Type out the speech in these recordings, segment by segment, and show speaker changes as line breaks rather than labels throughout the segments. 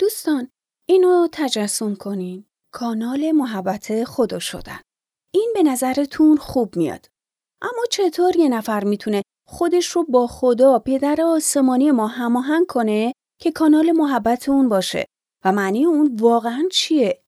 دوستان اینو تجسم کنین. کانال محبت خدا شدن. این به نظرتون خوب میاد. اما چطور یه نفر می‌تونه خودش رو با خدا پدر آسمانی ما هماهنگ کنه که کانال محبت اون باشه و معنی اون واقعا چیه؟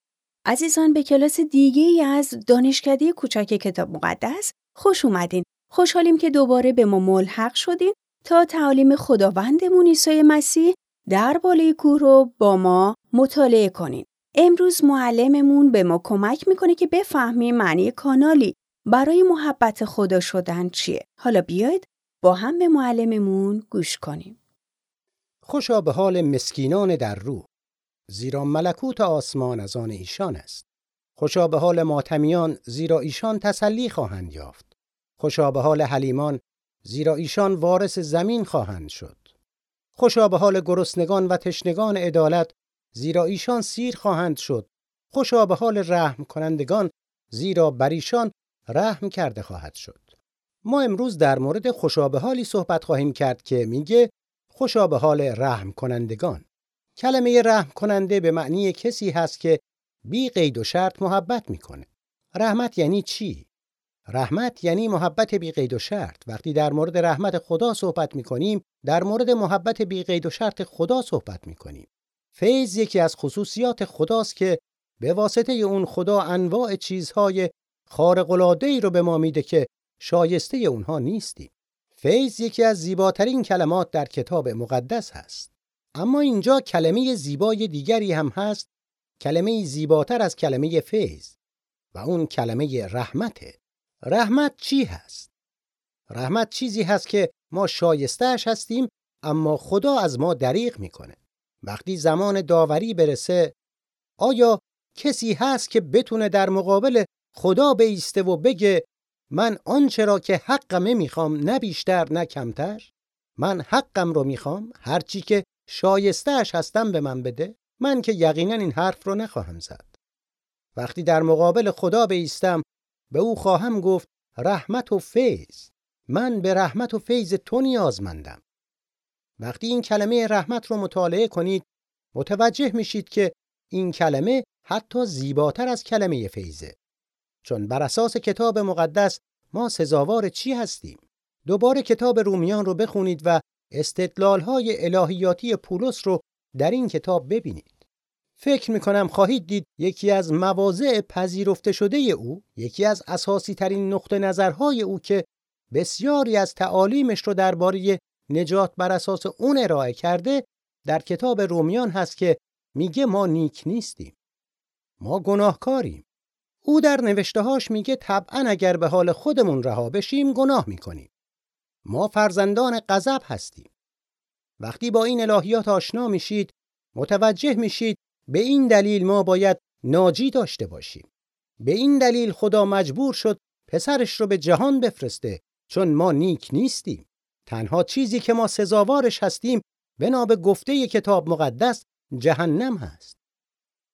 عزیزان به کلاس دیگه ای از دانشکده کوچک کتاب مقدس خوش اومدین. خوشحالیم که دوباره به ما ملحق شدین تا تعالیم خداوندمون عیسی مسیح در بالای کوه رو با ما مطالعه کنین. امروز معلممون به ما کمک می‌کنه که بفهمیم معنی کانالی برای محبت خدا شدن چیه. حالا بیاید با هم به معلممون گوش کنیم.
خوشا به حال مسکینان در روح زیرا ملکوت آسمان از آن ایشان است. خوشا به حال ماتمیان زیرا ایشان تسلی خواهند یافت. خوشا به حال حلیمان زیرا ایشان وارث زمین خواهند شد. خوشا به حال گرسنگان و تشنگان عدالت زیرا ایشان سیر خواهند شد. خوشا به حال رحم کنندگان زیرا بر ایشان رحم کرده خواهد شد. ما امروز در مورد خوشا به حالی صحبت خواهیم کرد که میگه خوشا به حال رحم کنندگان. کلمه رحم کننده به معنی کسی هست که بی قید و شرط محبت می‌کنه. رحمت یعنی چی؟ رحمت یعنی محبت بی قید و شرط. وقتی در مورد رحمت خدا صحبت می‌کنیم، در مورد محبت بی قید و شرط خدا صحبت می‌کنیم. فیض یکی از خصوصیات خداست که به واسطه اون خدا انواع چیزهای خارق العاده رو به ما میده که شایسته اونها نیستیم. فیض یکی از زیباترین کلمات در کتاب مقدس هست. اما اینجا کلمه زیبای دیگری هم هست کلمه زیباتر از کلمه فیض و اون کلمه رحمته رحمت چی هست؟ رحمت چیزی هست که ما شایستهش هستیم اما خدا از ما دریغ می‌کنه. وقتی زمان داوری برسه آیا کسی هست که بتونه در مقابل خدا بیسته و بگه من آنچه را که حقمه می‌خوام نه بیشتر نه کمتر؟ من حقم رو می‌خوام؟ هرچی که شایستهش هستم به من بده؟ من که یقینا این حرف رو نخواهم زد. وقتی در مقابل خدا بیستم به او خواهم گفت رحمت و فیض. من به رحمت و فیض تو نیازمندم. وقتی این کلمه رحمت رو مطالعه کنید متوجه میشید که این کلمه حتی زیباتر از کلمه فیضه. چون بر اساس کتاب مقدس ما سزاوار چی هستیم؟ دوباره کتاب رومیان رو بخونید و استدلال های الهیاتی پولس رو در این کتاب ببینید. فکر می کنم خواهید دید یکی از مواضع پذیرفته شده او، یکی از اساسی ترین نقطه نظرهای او که بسیاری از تعالیمش رو درباره نجات بر اساس اون ارائه کرده در کتاب رومیان هست که میگه ما نیک نیستیم. ما گناهکاریم. او در نوشتهاش میگه طبعا اگر به حال خودمون رها بشیم گناه می‌کنیم. ما فرزندان غضب هستیم. وقتی با این الهیات آشنا میشید متوجه میشید به این دلیل ما باید ناجی داشته باشیم. به این دلیل خدا مجبور شد پسرش رو به جهان بفرسته چون ما نیک نیستیم. تنها چیزی که ما سزاوارش هستیم بنا به گفته کتاب مقدس جهنم هست.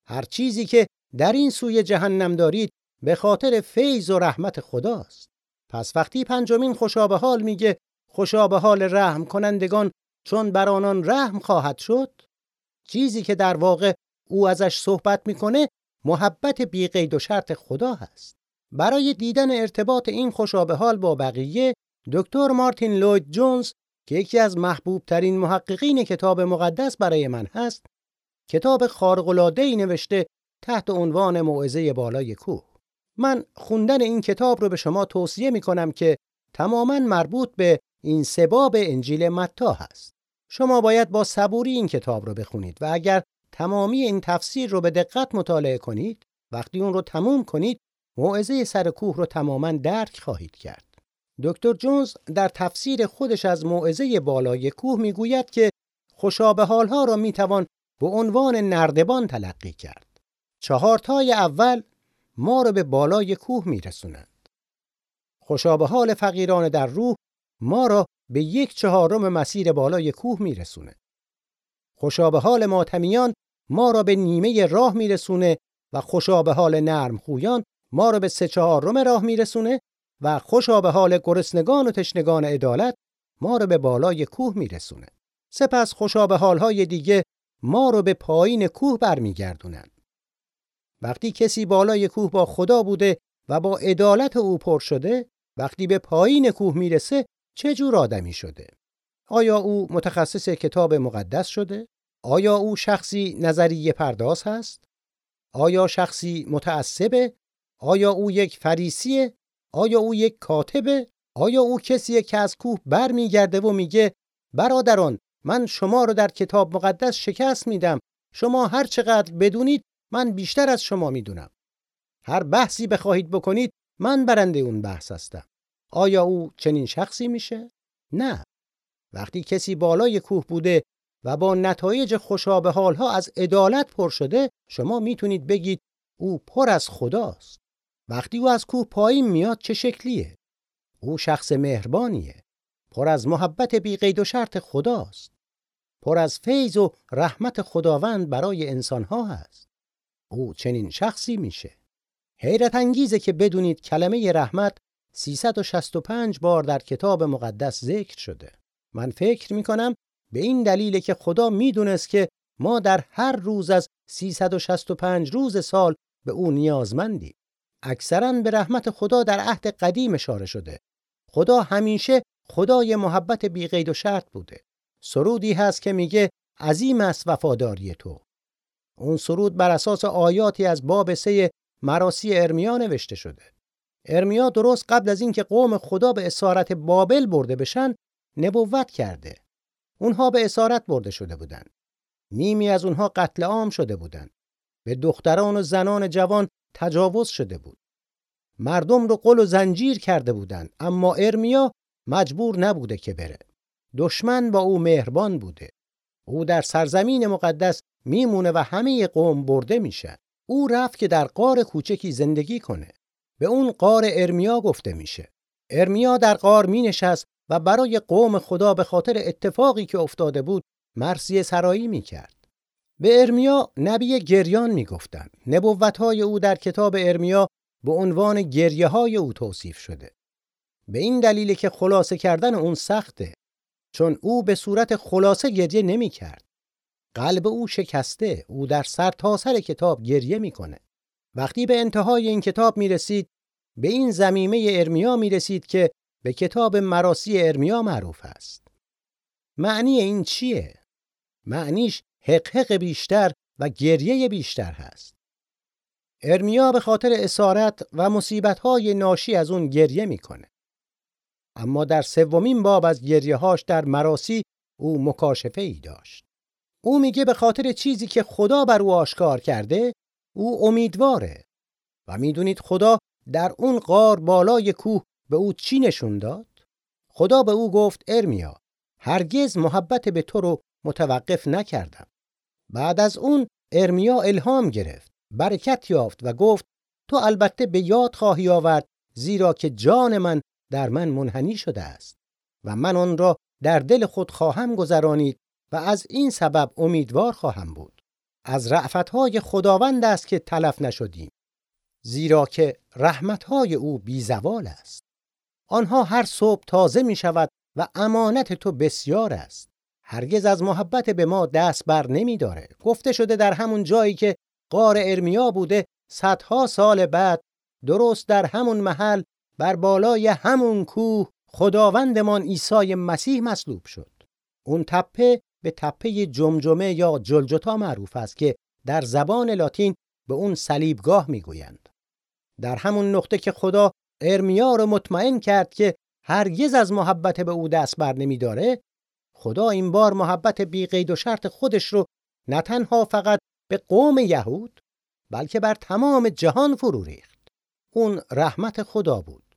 هر چیزی که در این سوی جهنم دارید به خاطر فیض و رحمت خداست. پس وقتی پنجمین خوشا حال میگه خوشا به حال رحم کنندگان چون بر آنان رحم خواهد شد چیزی که در واقع او ازش صحبت می‌کنه محبت بی قید و شرط خدا هست برای دیدن ارتباط این خوشا حال با بقیه دکتر مارتین لوید جونز که یکی از محبوب ترین محققین کتاب مقدس برای من هست کتاب خارق العاده نوشته تحت عنوان موعظه بالای کوه من خوندن این کتاب رو به شما توصیه می کنم که تماما مربوط به این سباب انجیل متا هست. شما باید با صبوری این کتاب رو بخونید و اگر تمامی این تفسیر رو به دقت مطالعه کنید وقتی اون رو تموم کنید موعظه سر کوه رو تماما درک خواهید کرد. دکتر جونز در تفسیر خودش از موعظه بالای کوه می‌گوید که خوشابه حالها را می‌توان به عنوان نردبان تلقی کرد. چهارتای اول ما را به بالای کوه میرسونند. خوشا به حال فقیران در روح ما را به یک چهارم مسیر بالای کوه میرسونه. خوشا به حال ماتمیان ما را به نیمه راه میرسونه و خوشا به حال نرم خویان ما را به سه چهارم راه میرسونه و خوشا به حال گرسنگان و تشنگان عدالت ما را به بالای کوه میرسونه. سپس خوشا به حالهای دیگه ما رو به پایین کوه برمیگردونن. وقتی کسی بالای کوه با خدا بوده و با عدالت او پر شده، وقتی به پایین کوه می‌رسه چه جور آدمی شده؟ آیا او متخصص کتاب مقدس شده؟ آیا او شخصی نظریه پرداز هست؟ آیا شخصی متعصبه؟ آیا او یک فریسیه؟ آیا او یک کاتبه؟ آیا او کسیه که از کوه برمیگرده و میگه برادران من شما رو در کتاب مقدس شکست میدم شما هر چقدر بدونید من بیشتر از شما می‌دونم هر بحثی بخواهید بکنید من برنده اون بحث هستم آیا او چنین شخصی میشه نه وقتی کسی بالای کوه بوده و با نتایج خوشابه حالها از عدالت پر شده شما می‌تونید بگید او پر از خداست. وقتی او از کوه پایین میاد چه شکلیه؟ او شخص مهربانیه. پر از محبت بی قید و شرط خداست. پر از فیض و رحمت خداوند برای انسانها هست. او چنین شخصی میشه. حیرت انگیزه که بدونید کلمه رحمت 365 بار در کتاب مقدس ذکر شده. من فکر می‌کنم به این دلیل که خدا می‌دونست که ما در هر روز از 365 روز سال به او نیازمندیم. اکثرا به رحمت خدا در عهد قدیم اشاره شده. خدا همیشه خدای محبت بی قید و شرط بوده. سرودی هست که میگه عظیم است وفاداری تو. اون سرود بر اساس آیاتی از باب سه مراسی ارمیا نوشته شده. ارمیا درست قبل از اینکه قوم خدا به اسارت بابل برده بشن نبوت کرده. اونها به اسارت برده شده بودند. نیمی از اونها قتل عام شده بودند. به دختران و زنان جوان تجاوز شده بود. مردم رو قل و زنجیر کرده بودند اما ارمیا مجبور نبوده که بره. دشمن با او مهربان بوده. او در سرزمین مقدس میمونه و همه قوم برده میشه. او رفت که در قار کوچکی زندگی کنه. به اون قار ارمیا گفته میشه. ارمیا در قار می نشست و برای قوم خدا به خاطر اتفاقی که افتاده بود مرسی سرایی می کرد. به ارمیا نبی گریان می گفتن. نبوت های او در کتاب ارمیا به عنوان گریه های او توصیف شده. به این دلیل که خلاصه کردن اون سخته چون او به صورت خلاصه گریه نمی کرد. قلب او شکسته او در سر تا سر کتاب گریه می‌کنه وقتی به انتهای این کتاب می رسید به این زمیمه ارمیا می رسید که به کتاب مراسی ارمیا معروف است. معنی این چیه؟ معنیش حقحق بیشتر و گریه بیشتر هست. ارمیا به خاطر اسارت و مصیبت‌های ناشی از اون گریه می‌کنه. اما در سومین باب از گریه‌هاش در مراسی او مکاشفه ای داشت. او میگه به خاطر چیزی که خدا بر او آشکار کرده او امیدواره. و می‌دونید خدا در اون غار بالای کوه به او چی نشون داد؟ خدا به او گفت ارمیا هرگز محبت به تو رو متوقف نکردم. بعد از اون ارمیا الهام گرفت، برکت یافت و گفت تو البته به یاد خواهی آورد زیرا که جان من در من منحنی شده است و من آن را در دل خود خواهم گذرانید و از این سبب امیدوار خواهم بود. از رعفتهای خداوند است که تلف نشدیم زیرا که رحمتهای او بیزوال است. آنها هر صبح تازه می شود و امانت تو بسیار است. هرگز از محبت به ما دست بر نمی داره. گفته شده در همون جایی که قار ارمیا بوده صدها سال بعد درست در همون محل بر بالای همون کوه خداوندمان عیسی مسیح مصلوب شد. اون تپه به تپه جمجمه یا جلجتا معروف است که در زبان لاتین به اون صلیبگاه می‌گویند. در همون نقطه که خدا ارمیا رو مطمئن کرد که هرگز از محبت به او دست بر نمیداره خدا این بار محبت بی قید و شرط خودش رو نه تنها فقط به قوم یهود بلکه بر تمام جهان فرو ریخت. اون رحمت خدا بود.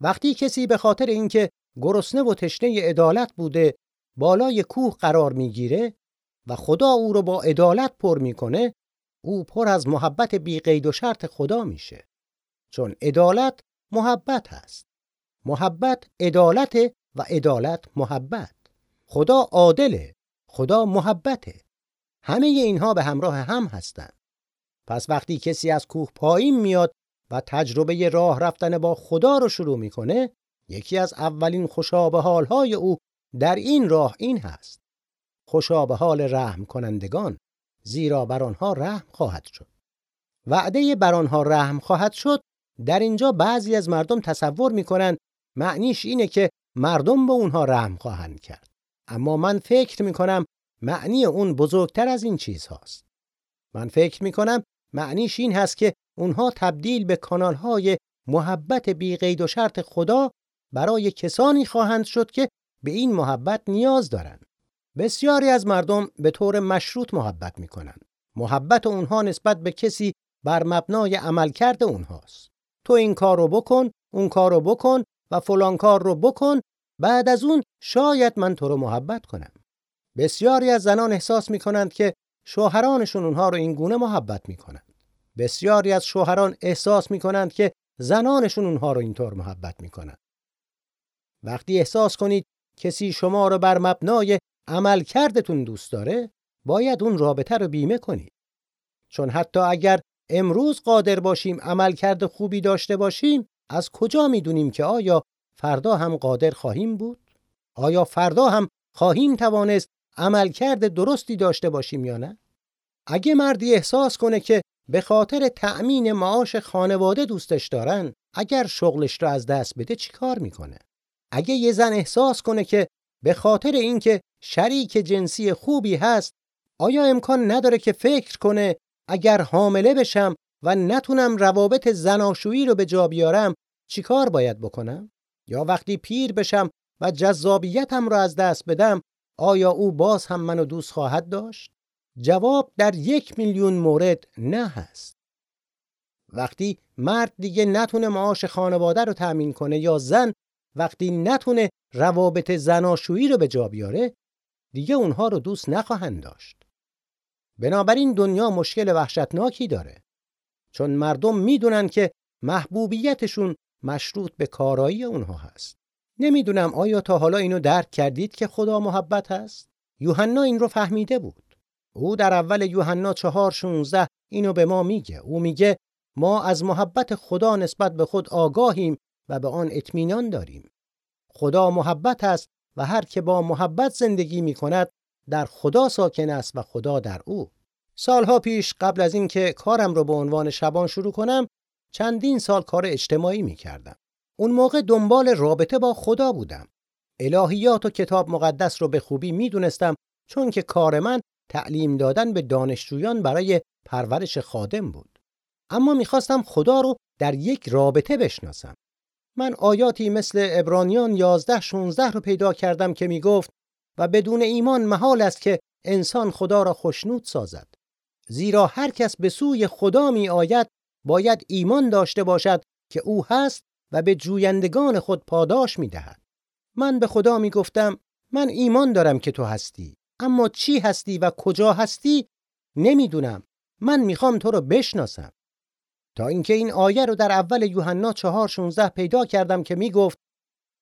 وقتی کسی به خاطر اینکه گرسنه و تشنه عدالت بوده بالای کوه قرار می‌گیره و خدا او رو با عدالت پر می‌کنه او پر از محبت بی قید و شرط خدا میشه. چون عدالت محبت هست. محبت عدالت و عدالت محبت. خدا عادله خدا محبته همه اینها به همراه هم هستند. پس وقتی کسی از کوه پایین میاد و تجربه راه رفتن با خدا رو شروع می‌کنه یکی از اولین خوشابه حالهای او در این راه این هست. خوشا به حال رحم کنندگان زیرا بر آنها رحم خواهد شد. وعده بر آنها رحم خواهد شد در اینجا بعضی از مردم تصور می‌کنند معنیش اینه که مردم به اونها رحم خواهند کرد اما من فکر می‌کنم معنی اون بزرگتر از این چیز هاست من فکر می‌کنم معنیش این هست که اونها تبدیل به کانال های محبت بی قید و شرط خدا برای کسانی خواهند شد که به این محبت نیاز دارند. بسیاری از مردم به طور مشروط محبت می کنند. محبت اونها نسبت به کسی بر مبنای عملکرد اونهاست. تو این کار رو بکن، اون کار رو بکن و فلان کار رو بکن، بعد از اون شاید من تو رو محبت کنم. بسیاری از زنان احساس می کنند که شوهرانشون اونها رو این گونه محبت می کنند. بسیاری از شوهران احساس می کنند که زنانشون اونها رو اینطور محبت می کنند. وقتی احساس کنید کسی شما رو بر مبنای عمل کردتون دوست داره باید اون رابطه رو بیمه کنید چون حتی اگر امروز قادر باشیم عمل کرده خوبی داشته باشیم از کجا می‌دونیم که آیا فردا هم قادر خواهیم بود؟ آیا فردا هم خواهیم توانست عمل کرده درستی داشته باشیم یا نه؟ اگه مردی احساس کنه که به خاطر تأمین معاش خانواده دوستش دارن اگر شغلش را از دست بده چیکار می‌کنه؟ اگه یه زن احساس کنه که به خاطر اینکه شریک جنسی خوبی هست آیا امکان نداره که فکر کنه اگر حامله بشم و نتونم روابط زناشویی رو به جا بیارم چیکار باید بکنم؟ یا وقتی پیر بشم و جذابیتم رو از دست بدم آیا او باز هم منو دوست خواهد داشت؟ جواب در یک میلیون مورد نه هست. وقتی مرد دیگه نتونه معاش خانواده رو تأمین کنه یا زن وقتی نتونه روابط زناشویی رو به جا بیاره دیگه اونها رو دوست نخواهند داشت. بنابراین دنیا مشکل وحشتناکی داره. چون مردم می‌دونن که محبوبیتشون مشروط به کارایی اونها هست. نمی‌دونم آیا تا حالا اینو درک کردید که خدا محبت هست؟ یوحنا این رو فهمیده بود. او در اول یوحنا 4:16 اینو به ما میگه. او میگه ما از محبت خدا نسبت به خود آگاهیم و به آن اطمینان داریم خدا محبت است و هر که با محبت زندگی می کند در خدا ساکن است و خدا در او سالها پیش قبل از اینکه کارم رو به عنوان شبان شروع کنم چندین سال کار اجتماعی می کردم. اون موقع دنبال رابطه با خدا بودم. الهیات و کتاب مقدس رو به خوبی می دونستم چون که کار من تعلیم دادن به دانشجویان برای پرورش خادم بود. اما می‌خواستم خدا رو در یک رابطه بشناسم. من آیاتی مثل ابرانیان 11 16 رو پیدا کردم که می‌گفت و بدون ایمان محال است که انسان خدا را خوشنود سازد. زیرا هر کس به سوی خدا می آید باید ایمان داشته باشد که او هست و به جویندگان خود پاداش می دهد. من به خدا می گفتم من ایمان دارم که تو هستی. اما چی هستی و کجا هستی؟ نمی‌دونم. من می‌خوام تو رو بشناسم. تا اینکه این آیه رو در اول یوحنا 4:16 پیدا کردم که می‌گفت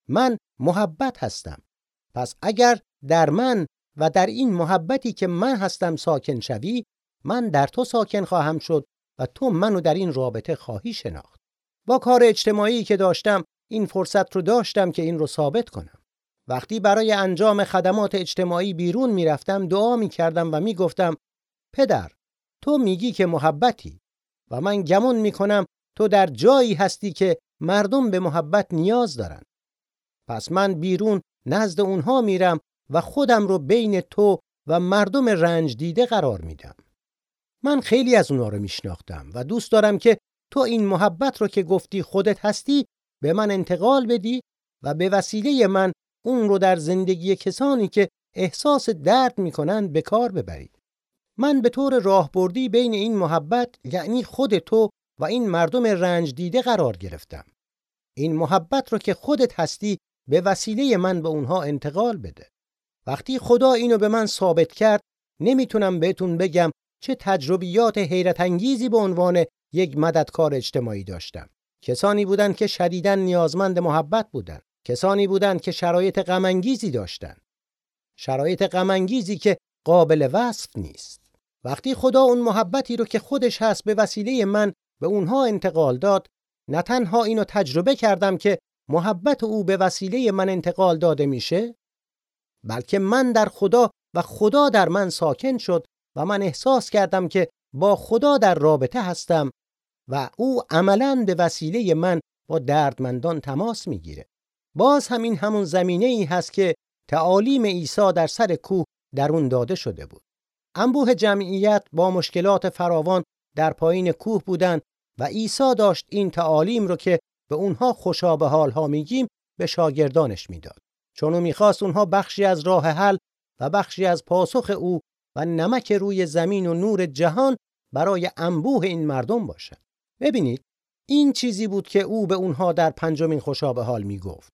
من محبت هستم. پس اگر در من و در این محبتی که من هستم ساکن شوی من در تو ساکن خواهم شد و تو منو در این رابطه خواهی شناخت با کار اجتماعی که داشتم این فرصت رو داشتم که این رو ثابت کنم وقتی برای انجام خدمات اجتماعی بیرون می‌رفتم دعا می‌کردم و می‌گفتم پدر تو میگی که محبتی و من گمون می‌کنم تو در جایی هستی که مردم به محبت نیاز دارن. پس من بیرون نزد اونها میرم و خودم رو بین تو و مردم رنج دیده قرار میدم. من خیلی از اونها رو میشناختم و دوست دارم که تو این محبت رو که گفتی خودت هستی به من انتقال بدی و به وسیله من اون رو در زندگی کسانی که احساس درد می‌کنند به کار ببرید. من به طور راهبردی بین این محبت یعنی خود تو و این مردم رنج دیده قرار گرفتم. این محبت رو که خودت هستی به وسیله من به اونها انتقال بده. وقتی خدا اینو به من ثابت کرد نمی‌تونم بهتون بگم چه تجربیات حیرت انگیزی به عنوان یک مددکار اجتماعی داشتم. کسانی بودند که شدیداً نیازمند محبت بودند. کسانی بودند که شرایط غم داشتند. شرایط غم که قابل وصف نیست. وقتی خدا اون محبتی رو که خودش هست به وسیله من به اونها انتقال داد نه تنها اینو تجربه کردم که محبت او به وسیله من انتقال داده میشه بلکه من در خدا و خدا در من ساکن شد و من احساس کردم که با خدا در رابطه هستم و او عملا به وسیله من با دردمندان تماس می‌گیره. باز همین همون زمینه ای هست که تعالیم عیسی در سر کوه در اون داده شده بود. انبوه جمعیت با مشکلات فراوان در پایین کوه بودند و عیسی داشت این تعالیم رو که به اونها خوشا به حالها میگیم به شاگردانش می‌داد. چون او می‌خواست اونها بخشی از راه حل و بخشی از پاسخ او و نمک روی زمین و نور جهان برای انبوه این مردم باشد. ببینید این چیزی بود که او به اونها در پنجمین خوشا به حال می‌گفت.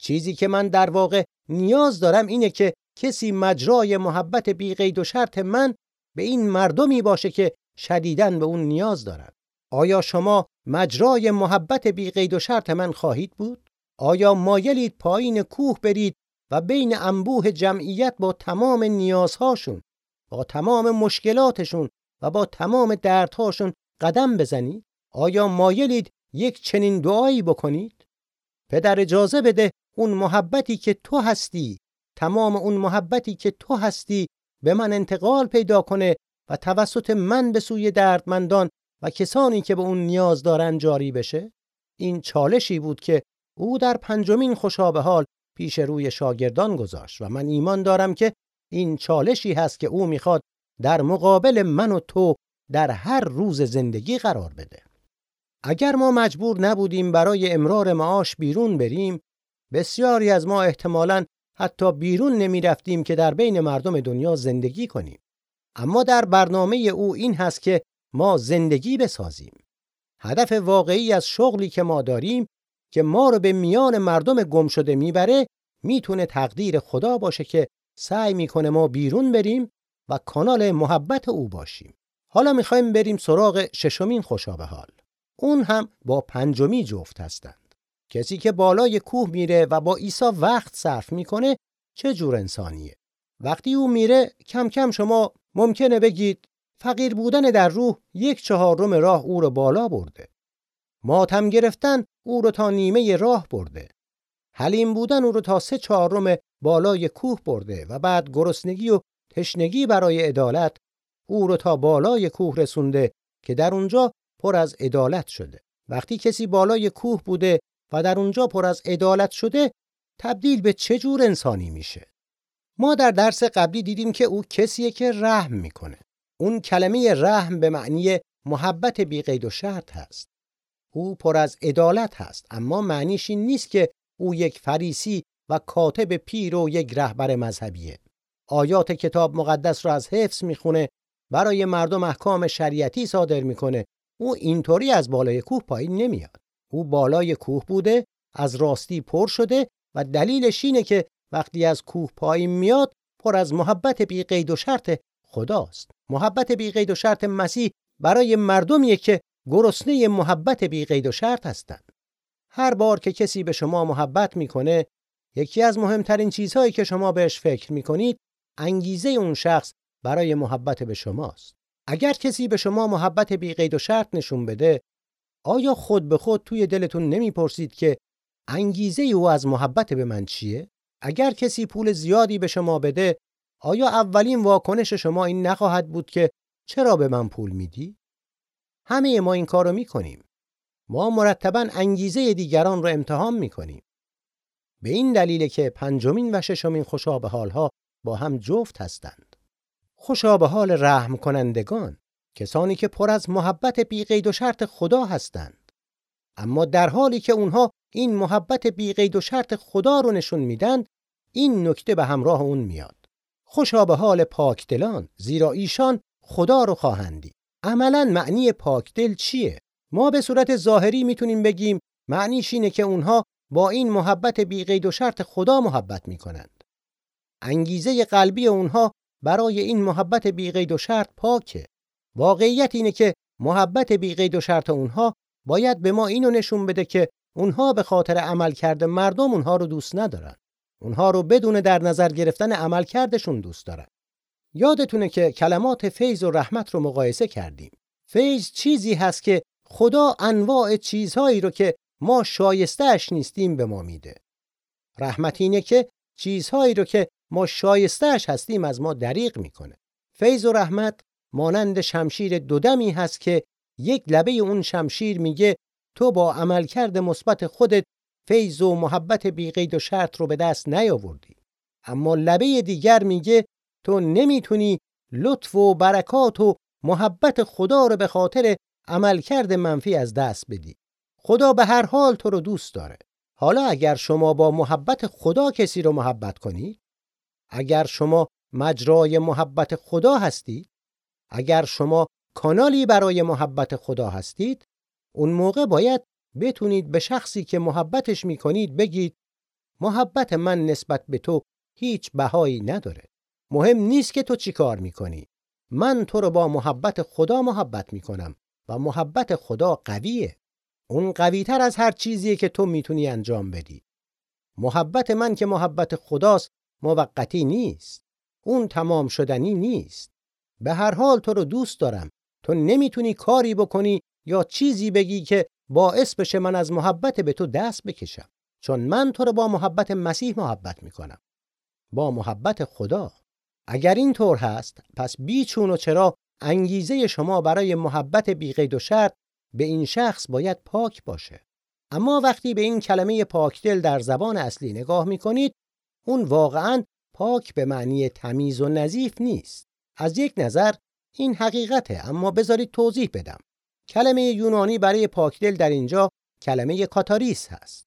چیزی که من در واقع نیاز دارم اینه که کسی مجرای محبت بی قید و شرط من به این مردمی باشه که شدیداً به اون نیاز دارد. آیا شما مجرای محبت بی قید و شرط من خواهید بود؟ آیا مایلید پایین کوه برید و بین انبوه جمعیت با تمام نیازهاشون، با تمام مشکلاتشون و با تمام دردهاشون قدم بزنید؟ آیا مایلید یک چنین دعایی بکنید؟ پدر اجازه بده اون محبتی که تو هستی تمام اون محبتی که تو هستی به من انتقال پیدا کنه و توسط من به سوی دردمندان و کسانی که به اون نیاز دارن جاری بشه این چالشی بود که او در پنجمین خوشابه حال پیش روی شاگردان گذاشت و من ایمان دارم که این چالشی هست که او می‌خواد در مقابل من و تو در هر روز زندگی قرار بده اگر ما مجبور نبودیم برای امرار معاش بیرون بریم بسیاری از ما احتمالاً حتی بیرون نمی رفتیم که در بین مردم دنیا زندگی کنیم. اما در برنامه او این هست که ما زندگی بسازیم. هدف واقعی از شغلی که ما داریم که ما رو به میان مردم گم شده می‌بره می‌تونه تقدیر خدا باشه که سعی می‌کنه ما بیرون بریم و کانال محبت او باشیم. حالا می‌خوایم بریم سراغ ششمین خوشابه حال. اون هم با پنجمی جفت هستند. کسی که بالای کوه میره و با عیسی وقت صرف می‌کنه چه جور انسانیه وقتی او میره کم کم شما ممکنه بگید فقیر بودن در روح یک چهارم راه او رو بالا برده. ماتم گرفتن او رو تا نیمه راه برده. حلیم بودن او رو تا سه چهارم بالای کوه برده و بعد گرسنگی و تشنگی برای عدالت او رو تا بالای کوه رسونده که در اونجا پر از عدالت شده. وقتی کسی بالای کوه بوده و در اونجا پر از عدالت شده تبدیل به چه جور انسانی میشه؟ ما در درس قبلی دیدیم که او کسیه که رحم می‌کنه. اون کلمه رحم به معنی محبت بی قید و شرط هست. او پر از عدالت هست اما معنیش این نیست که او یک فریسی و کاتب پیر و یک رهبر مذهبیه. آیات کتاب مقدس رو از حفظ می‌خونه برای مردم احکام شریعتی صادر می‌کنه. او اینطوری از بالای کوه پایین نمیاد. او بالای کوه بوده از راستی پر شده و دلیلش اینه که وقتی از کوه پایین میاد پر از محبت بی قید و شرط خداست. محبت بی قید و شرط مسیح برای مردمیه که گرسنه محبت بی قید و شرط هستند هر بار که کسی به شما محبت می‌کنه یکی از مهمترین چیزهایی که شما بهش فکر می‌کنید انگیزه اون شخص برای محبت به شماست. اگر کسی به شما محبت بی قید و شرط نشون بده آیا خود به خود توی دلتون نمی‌پرسید که انگیزه او از محبت به من چیه؟ اگر کسی پول زیادی به شما بده آیا اولین واکنش شما این نخواهد بود که چرا به من پول میدی؟ همه ما این کارو می‌کنیم. ما مرتبا انگیزه دیگران رو امتحان می‌کنیم. به این دلیل که پنجمین و ششمین خوشابه حالها با هم جفت هستند. خوشابه حال رحم کنندگان کسانی که پر از محبت بی قید و شرط خدا هستند اما در حالی که اونها این محبت بی قید و شرط خدا رو نشون میدن این نکته به همراه اون میاد خوشا به حال پاکدلان زیرا ایشان خدا رو خواهندی. عملا معنی پاکدل چیه؟ ما به صورت ظاهری می‌تونیم بگیم معنیش اینه که اونها با این محبت بی قید و شرط خدا محبت می‌کنند. انگیزه قلبی اونها برای این محبت بی قید و شرط پاکه. واقعیت اینه که محبت بی قید و شرط اونها باید به ما اینو نشون بده که اونها به خاطر عمل کرده مردم اونها رو دوست ندارن. اونها رو بدون در نظر گرفتن عمل کردشون دوست دارن. یادتونه که کلمات فیض و رحمت رو مقایسه کردیم. فیض چیزی هست که خدا انواع چیزهایی رو که ما شایستهش نیستیم به ما میده. رحمت اینه که چیزهایی رو که ما شایستهش هستیم از ما دریغ می‌کنه. فیض و رحمت مانند شمشیر دودمی هست که یک لبه اون شمشیر میگه تو با عملکرد مثبت خودت فیض و محبت بیقید و شرط رو به دست نیاوردی. اما لبه دیگر میگه تو نمی‌تونی لطف و برکات و محبت خدا رو به خاطر عملکرد منفی از دست بدی. خدا به هر حال تو رو دوست داره. حالا اگر شما با محبت خدا کسی رو محبت کنید اگر شما مجرای محبت خدا هستید اگر شما کانالی برای محبت خدا هستید اون موقع باید بتونید به شخصی که محبتش می‌کنید بگید محبت من نسبت به تو هیچ بهایی نداره. مهم نیست که تو چی کار می‌کنی. من تو رو با محبت خدا محبت می‌کنم و محبت خدا قویه. اون قویتر از هر چیزیه که تو می‌تونی انجام بدی. محبت من که محبت خداست موقتی نیست. اون تمام شدنی نیست. به هر حال تو رو دوست دارم. تو نمی‌تونی کاری بکنی یا چیزی بگی که باعث بشه من از محبت به تو دست بکشم. چون من تو رو با محبت مسیح محبت می‌کنم. با محبت خدا. اگر این طور هست پس بیچون و چرا انگیزه شما برای محبت بیقید و شرط به این شخص باید پاک باشه. اما وقتی به این کلمه پاکدل در زبان اصلی نگاه می‌کنید اون واقعا پاک به معنی تمیز و نظیف نیست. از یک نظر این حقیقته اما بذارید توضیح بدم. کلمه یونانی برای پاکدل در اینجا کلمه کاتاریس هست.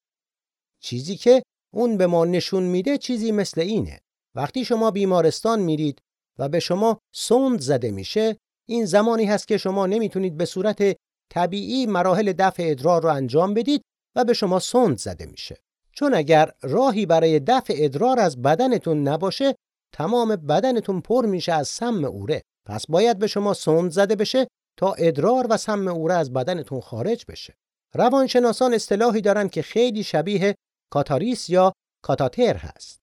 چیزی که اون به ما نشون میده چیزی مثل اینه. وقتی شما بیمارستان میرید و به شما سوند زده میشه این زمانی هست که شما نمی‌تونید به صورت طبیعی مراحل دفع ادرار رو انجام بدید و به شما سوند زده میشه. چون اگر راهی برای دفع ادرار از بدنتون نباشه تمام بدنتون پر میشه از سم اوره. پس باید به شما سوند زده بشه تا ادرار و سم اوره از بدنتون خارج بشه. روانشناسان اصطلاحی دارن که خیلی شبیه کاتاریس یا کاتاتر هست.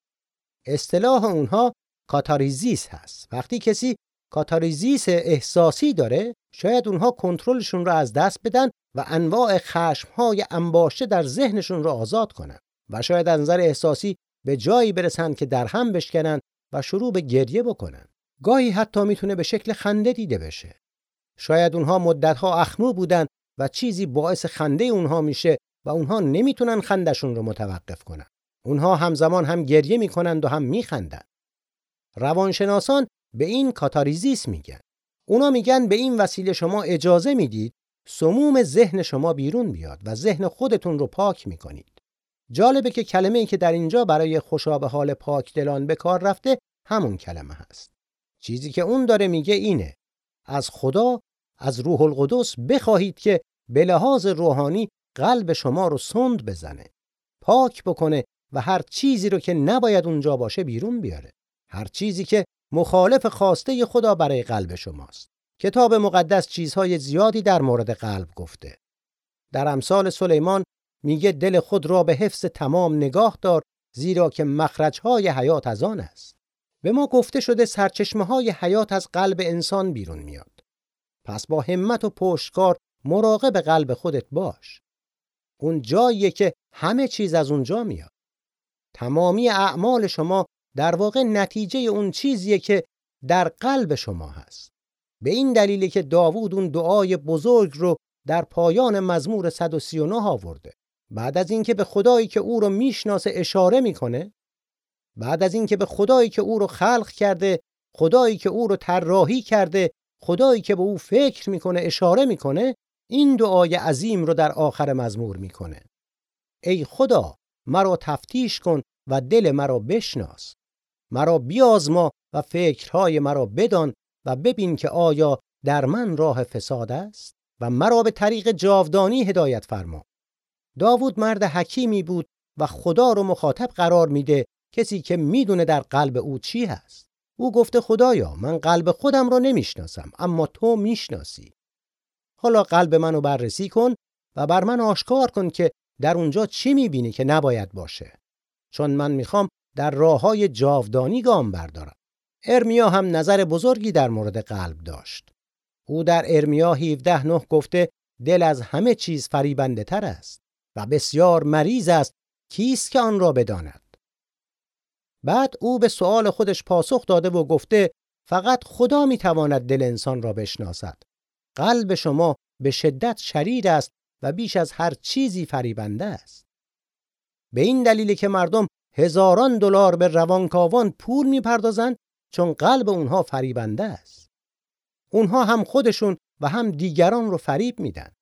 اصطلاح اونها کاتارسیس هست. وقتی کسی کاتاریزیس احساسی داره شاید اونها کنترلشون رو از دست بدن و انواع خشمهای انباشته در ذهنشون رو آزاد کنن و شاید از نظر احساسی به جایی برسن که در هم بشکنن و شروع به گریه بکنن. گاهی حتی می‌تونه به شکل خنده دیده بشه. شاید اونها مدتها اخمو بودن و چیزی باعث خنده اونها میشه و اونها نمی‌تونن خندشون رو متوقف کنن. اونها همزمان هم گریه می‌کنند و هم میخندند. روانشناسان به این کاتاریزیس میگن. اونا میگن به این وسیله شما اجازه می‌دید سموم ذهن شما بیرون بیاد و ذهن خودتون رو پاک می‌کنید. جالبه که کلمه ای که در اینجا برای خوشا حال پاک دلان به کار رفته همون کلمه هست. چیزی که اون داره میگه اینه. از خدا از روح القدس بخواهید که به لحاظ روحانی قلب شما رو سند بزنه پاک بکنه و هر چیزی رو که نباید اونجا باشه بیرون بیاره. هر چیزی که مخالف خواسته خدا برای قلب شماست. کتاب مقدس چیزهای زیادی در مورد قلب گفته. در امثال سلیمان میگه دل خود را به حفظ تمام نگاه دار زیرا که مخرجهای حیات از آن است. به ما گفته شده سرچشمه های حیات از قلب انسان بیرون میاد. پس با همت و پشتکار مراقب قلب خودت باش. اون جاییه که همه چیز از اونجا میاد. تمامی اعمال شما در واقع نتیجه اون چیزیه که در قلب شما هست. به این دلیلی که داوود اون دعای بزرگ رو در پایان مزمور 139 آورده. بعد از اینکه به خدایی که او رو می‌شناسه اشاره می‌کنه بعد از اینکه به خدایی که او رو خلق کرده خدایی که او رو طراحی کرده خدایی که به او فکر می‌کنه اشاره می‌کنه این دعای عظیم رو در آخر مزمور می‌کنه. ای خدا مرا تفتیش کن و دل مرا بشناس. مرا بیازما و فکرهای مرا بدان و ببین که آیا در من راه فساد است و مرا به طریق جاودانی هدایت فرما. داوود مرد حکیمی بود و خدا رو مخاطب قرار میده کسی که می‌دونه در قلب او چی هست. او گفته خدایا من قلب خودم رو نمی‌شناسم اما تو می‌شناسی. حالا قلب منو بررسی کن و بر من آشکار کن که در اونجا چی می‌بینی که نباید باشه. چون من می‌خوام در راه های جاودانی گام بردارم. ارمیا هم نظر بزرگی در مورد قلب داشت. او در ارمیا 17 نه گفته دل از همه چیز فریبنده تر است و بسیار مریض است کیست که آن را بداند؟ بعد او به سوال خودش پاسخ داده و گفته فقط خدا می‌تواند دل انسان را بشناسد. قلب شما به شدت شریر است و بیش از هر چیزی فریبنده است. به این دلیل که مردم هزاران دلار به روانکاوان پول می‌پردازند چون قلب اونها فریبنده است. اونها هم خودشون و هم دیگران رو فریب میدن.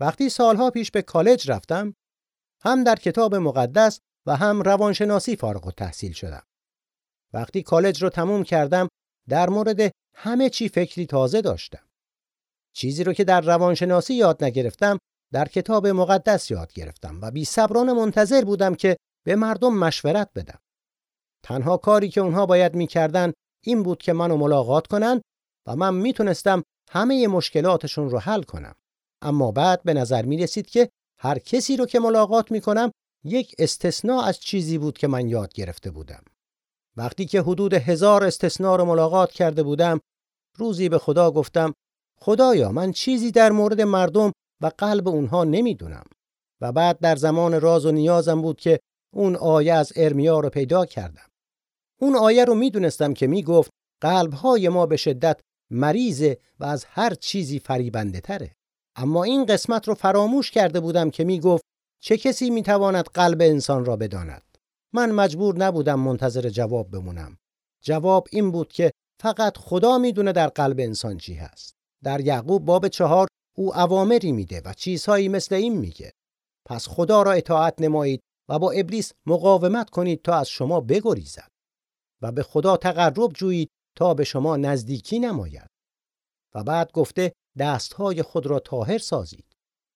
وقتی سالها پیش به کالج رفتم هم در کتاب مقدس و هم روانشناسی فارغ و تحصیل شدم. وقتی کالج رو تموم کردم در مورد همه چی فکری تازه داشتم. چیزی رو که در روانشناسی یاد نگرفتم در کتاب مقدس یاد گرفتم و بی صبرانه منتظر بودم که به مردم مشورت بدم. تنها کاری که اونها باید می‌کردن این بود که منو ملاقات کنن و من می‌تونستم همه مشکلاتشون رو حل کنم. اما بعد به نظر می رسید که هر کسی رو که ملاقات می کنم یک استثناء از چیزی بود که من یاد گرفته بودم. وقتی که حدود هزار استثناء رو ملاقات کرده بودم روزی به خدا گفتم خدایا من چیزی در مورد مردم و قلب اونها نمی‌دونم و بعد در زمان راز و نیازم بود که اون آیه از ارمیا رو پیدا کردم. اون آیه رو می‌دونستم که می‌گفت قلبهای ما به شدت مریضه و از هر چیزی فریبنده تره. اما این قسمت رو فراموش کرده بودم که می‌گفت چه کسی می‌تواند قلب انسان را بداند. من مجبور نبودم منتظر جواب بمونم. جواب این بود که فقط خدا می‌دونه در قلب انسان چی هست. در یعقوب باب چهار او اوامری میده و چیزهایی مثل این میگه. پس خدا را اطاعت نمایید و با ابلیس مقاومت کنید تا از شما بگریزد و به خدا تقرب جویید تا به شما نزدیکی نماید. و بعد گفته دستهای خود را طاهر سازید.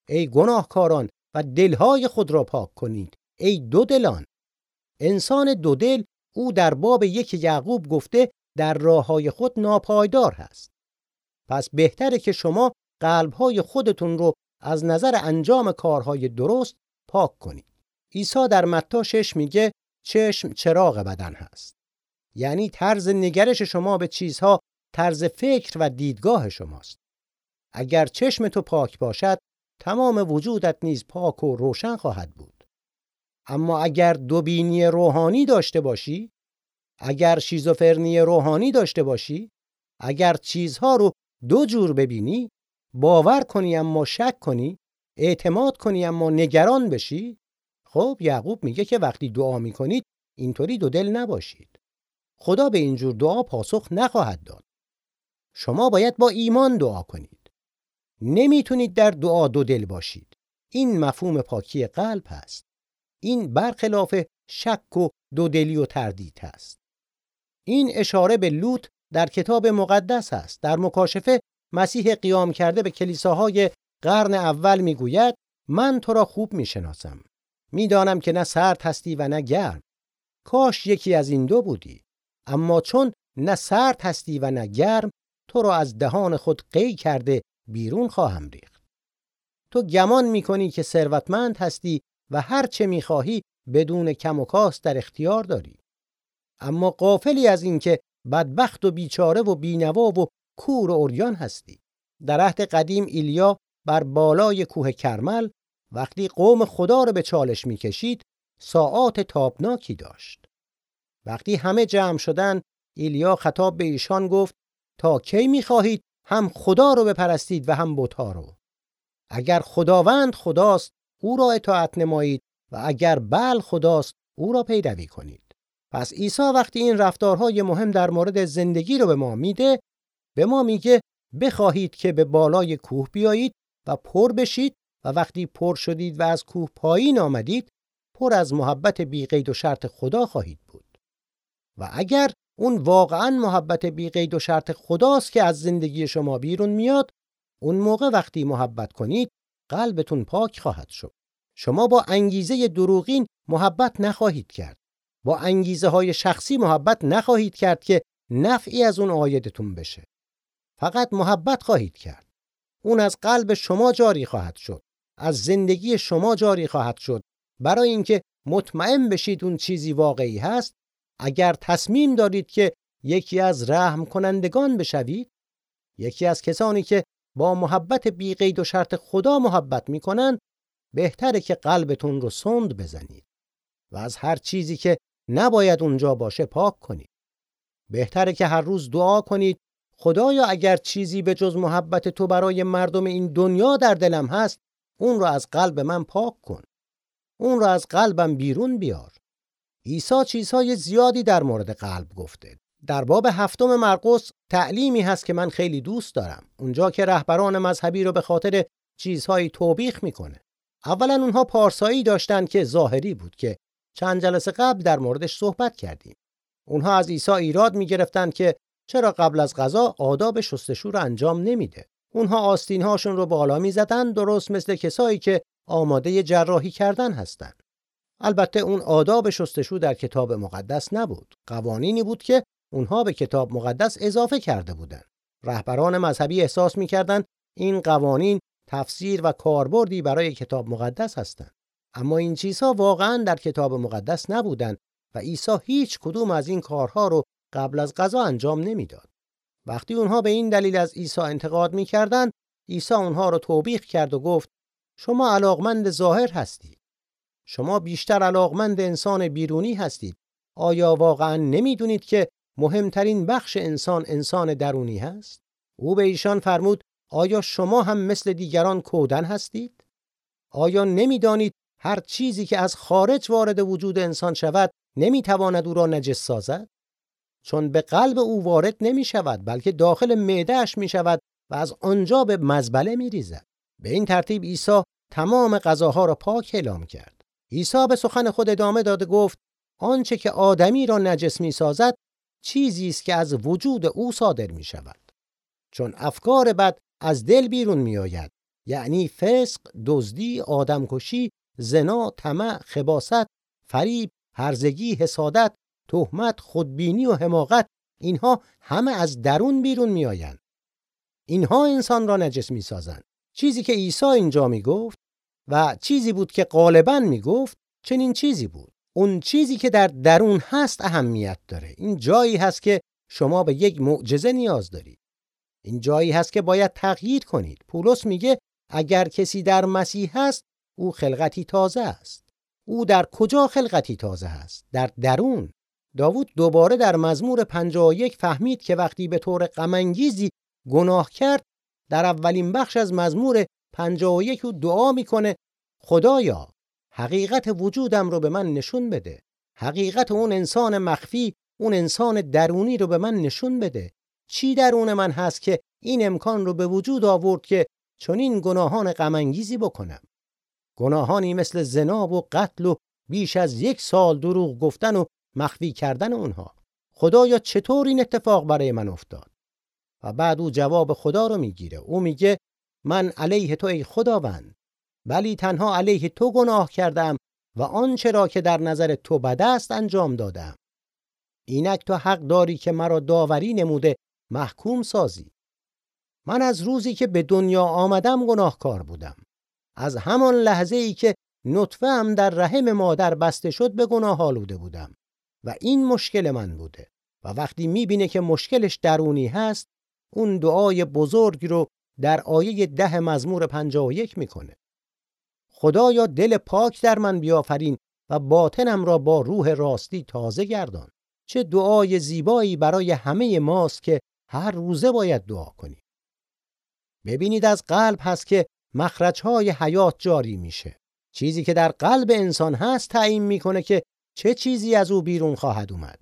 ای گناهکاران و دلهای خود را پاک کنید. ای دو دلان. انسان دو دل او در باب یک یعقوب گفته در راه های خود ناپایدار هست. پس بهتره که شما قلبهای خودتون رو از نظر انجام کارهای درست پاک کنید. عیسی در متا شش میگه چشم چراغ بدن هست. یعنی طرز نگرش شما به چیزها طرز فکر و دیدگاه شماست. اگر چشم تو پاک باشد تمام وجودت نیز پاک و روشن خواهد بود. اما اگر دو بینی روحانی داشته باشی، اگر شیزوفرنی روحانی داشته باشی، اگر چیزها رو دو جور ببینی، باور کنی اما شک کنی، اعتماد کنی اما نگران بشی، خب یعقوب میگه که وقتی دعا می‌کنید اینطوری دو دل نباشید. خدا به اینجور دعا پاسخ نخواهد داد. شما باید با ایمان دعا کنید. نمی‌تونید در دعا دو دل باشید. این مفهوم پاکی قلب هست. این برخلاف شک و دودلی و تردید هست. این اشاره به لوط در کتاب مقدس است. در مکاشفه مسیح قیام کرده به کلیساهای قرن اول می‌گوید من تو را خوب می‌شناسم. می‌دانم که نه سرد هستی و نه گرم. کاش یکی از این دو بودی. اما چون نه سرد هستی و نه گرم تو را از دهان خود قی کرده بیرون خواهم ریخت. تو گمان می‌کنی که ثروتمند هستی و هر چه می‌خواهی بدون کم و کاست در اختیار داری. اما قافلی از اینکه بدبخت و بیچاره و بینوا و کور و اوریان هستی. در عهد قدیم ایلیا بر بالای کوه کرمل وقتی قوم خدا را به چالش می‌کشید ساعات تابناکی داشت. وقتی همه جمع شدن ایلیا خطاب به ایشان گفت تا کی می‌خواهید هم خدا رو بپرستید و هم بتها رو. اگر خداوند خداست او را اطاعت نمایید و اگر بل خداست او را پیروی کنید. پس عیسی وقتی این رفتارهای مهم در مورد زندگی رو به ما میده به ما میگه بخواهید که به بالای کوه بیایید و پر بشید و وقتی پر شدید و از کوه پایین آمدید پر از محبت بی قید و شرط خدا خواهید بود. و اگر اون واقعا محبت بی قید و شرط خداست که از زندگی شما بیرون میاد اون موقع وقتی محبت کنید قلبتون پاک خواهد شد. شما با انگیزه دروغین محبت نخواهید کرد. با انگیزه های شخصی محبت نخواهید کرد که نفعی از اون آیدتون بشه. فقط محبت خواهید کرد. اون از قلب شما جاری خواهد شد. از زندگی شما جاری خواهد شد. برای اینکه مطمئن بشید اون چیزی واقعی هست اگر تصمیم دارید که یکی از رحم کنندگان بشوید یکی از کسانی که با محبت بی قید و شرط خدا محبت می‌کنند بهتره که قلبتون رو سند بزنید و از هر چیزی که نباید اونجا باشه پاک کنید. بهتره که هر روز دعا کنید خدایا اگر چیزی به جز محبت تو برای مردم این دنیا در دلم هست اون رو از قلب من پاک کن. اون رو از قلبم بیرون بیار. عیسی چیزهای زیادی در مورد قلب گفته. در باب هفتم مرقس تعلیمی هست که من خیلی دوست دارم. اونجا که رهبران مذهبی رو به خاطر چیزهایی توبیخ می‌کنه. اولا اونها پارسایی داشتن که ظاهری بود که چند جلسه قبل در موردش صحبت کردیم. اونها از عیسی ایراد می‌گرفتند که چرا قبل از غذا آداب شستشو رو انجام نمیده. اونها آستینهاشون رو بالا می‌زدن درست مثل کسایی که آماده جراحی کردن هستند البته اون آداب شستشو در کتاب مقدس نبود قوانینی بود که اونها به کتاب مقدس اضافه کرده بودند رهبران مذهبی احساس می‌کردند این قوانین تفسیر و کاربردی برای کتاب مقدس هستند اما این چیزها واقعا در کتاب مقدس نبودند و عیسی هیچ کدوم از این کارها رو قبل از غذا انجام نمی‌داد. وقتی اونها به این دلیل از عیسی انتقاد می‌کردند، عیسی اونها رو توبیخ کرد و گفت: شما علاقمند ظاهر هستید. شما بیشتر علاقمند انسان بیرونی هستید. آیا واقعا نمی‌دونید که مهمترین بخش انسان انسان درونی هست؟ او به ایشان فرمود: آیا شما هم مثل دیگران کودن هستید؟ آیا نمی‌دانید هر چیزی که از خارج وارد وجود انسان شود نمی‌تواند او را نجس سازد چون به قلب او وارد نمی شود بلکه داخل معدهش می شود و از آنجا به مزبله می ریزد. به این ترتیب عیسی تمام غذاها را پاک اعلام کرد. عیسی به سخن خود ادامه داده گفت آنچه که آدمی را نجس می سازد چیزی است که از وجود او صادر می شود. چون افکار بد از دل بیرون می آید. یعنی فسق، دزدی، آدمکشی، زنا، طمع، خباست، فریب، هرزگی، حسادت، تهمت، خودبینی و حماقت اینها همه از درون بیرون میآیند. اینها انسان را نجس می‌سازند. چیزی که عیسی اینجا می‌گفت و چیزی بود که غالبا می‌گفت چنین چیزی بود. اون چیزی که در درون هست اهمیت داره. این جایی هست که شما به یک معجزه نیاز دارید. این جایی هست که باید تغییر کنید. پولس میگه اگر کسی در مسیح هست او خلقتی تازه است. او در کجا خلقتی تازه است؟ در درون. داوود دوباره در مزمور 51 فهمید که وقتی به طور غمانگیزی گناه کرد در اولین بخش از مزمور 51 او دعا می‌کنه خدایا حقیقت وجودم رو به من نشون بده. حقیقت اون انسان مخفی اون انسان درونی رو به من نشون بده. چی درون من هست که این امکان رو به وجود آورد که چنین گناهان غمانگیزی بکنم؟ گناهانی مثل زنا و قتل و بیش از یک سال دروغ گفتن و مخفی کردن اونها. خدایا چطور این اتفاق برای من افتاد؟ و بعد او جواب خدا رو می‌گیره. او میگه من علیه تو ای خداوند. ولی تنها علیه تو گناه کردم و آنچه را که در نظر تو بد است انجام دادم. اینک تو حق داری که مرا داوری نموده محکوم سازی. من از روزی که به دنیا آمدم گناهکار بودم. از همان لحظه ای که نطفه هم در رحم مادر بسته شد به گناه آلوده بودم و این مشکل من بوده و وقتی می‌بینه که مشکلش درونی هست اون دعای بزرگ رو در آیه ده مزمور 51 می‌کنه. خدایا دل پاک در من بیافرین و باطنم را با روح راستی تازه گردان. چه دعای زیبایی برای همه ماست که هر روزه باید دعا کنیم. ببینید از قلب هست که مخرجهای حیات جاری میشه. چیزی که در قلب انسان هست تعیین می‌کنه که چه چیزی از او بیرون خواهد اومد.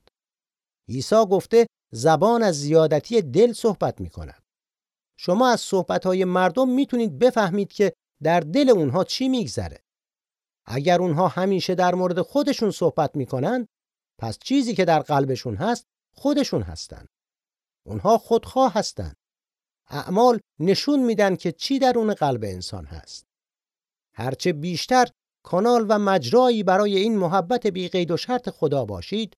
عیسی گفته زبان از زیادتی دل صحبت می‌کند. شما از صحبتهای مردم می‌تونید بفهمید که در دل اونها چی میگذره اگر اونها همیشه در مورد خودشون صحبت می‌کنن پس چیزی که در قلبشون هست خودشون هستند اونها خودخواه هستند اعمال نشون میدن که چی درون قلب انسان هست. هرچه بیشتر کانال و مجرایی برای این محبت بی قید و شرط خدا باشید،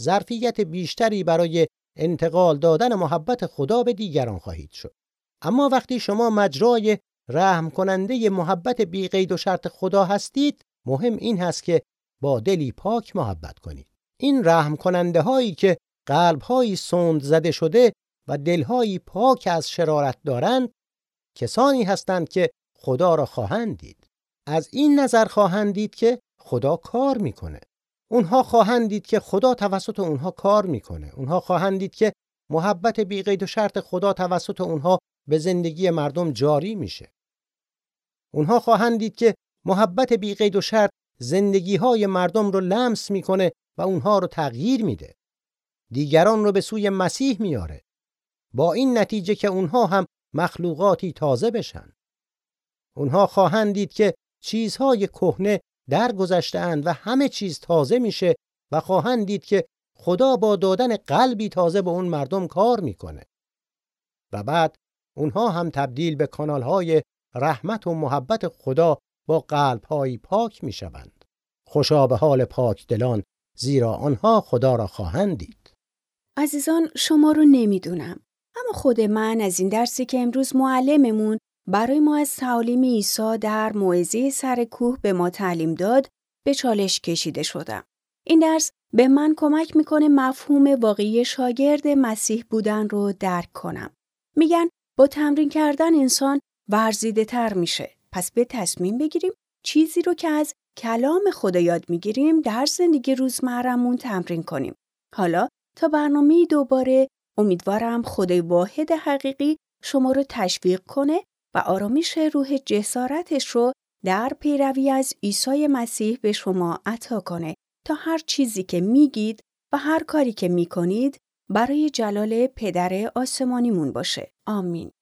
ظرفیت بیشتری برای انتقال دادن محبت خدا به دیگران خواهید شد. اما وقتی شما مجرای رحم کننده محبت بی قید و شرط خدا هستید، مهم این هست که با دلی پاک محبت کنید. این رحم کننده هایی که قلب هایی سند زده شده و دلهایی پاک از شرارت دارند کسانی هستند که خدا را خواهند دید از این نظر خواهند دید که خدا کار می‌کنه اونها خواهند دید که خدا توسط اونها کار می‌کنه. اونها خواهند دید که محبت بی قید و شرط خدا توسط اونها به زندگی مردم جاری میشه. اونها خواهند دید که محبت بی قید و شرط زندگی های مردم رو لمس می‌کنه و اونها رو تغییر میده. دیگران رو به سوی مسیح میاره. با این نتیجه که اونها هم مخلوقاتی تازه بشن. اونها خواهند دید که چیزهای کهنه درگذشتهاند و همه چیز تازه میشه و خواهند دید که خدا با دادن قلبی تازه به اون مردم کار می‌کنه. و بعد اونها هم تبدیل به کانالهای رحمت و محبت خدا با قلبهایی پاک می‌شوند. خوشا به حال پاک دلان زیرا آنها خدا را خواهند دید.
عزیزان شما رو نمی‌دونم اما خود من از این درسی که امروز معلممون برای ما از تعالیم عیسی در موعظه سر کوه به ما تعلیم داد به چالش کشیده شدم. این درس به من کمک می‌کنه مفهوم واقعی شاگرد مسیح بودن رو درک کنم. میگن با تمرین کردن انسان ورزیده تر میشه. پس به تصمیم بگیریم چیزی رو که از کلام خدا یاد می‌گیریم در زندگی روزمرمون تمرین کنیم. حالا تا برنامه دوباره امیدوارم خدای واحد حقیقی شما رو تشویق کنه و آرامش روح جسارتش رو در پیروی از عیسی مسیح به شما عطا کنه تا هر چیزی که میگید و هر کاری که می‌کنید برای جلال پدر آسمانیمون باشه. آمین.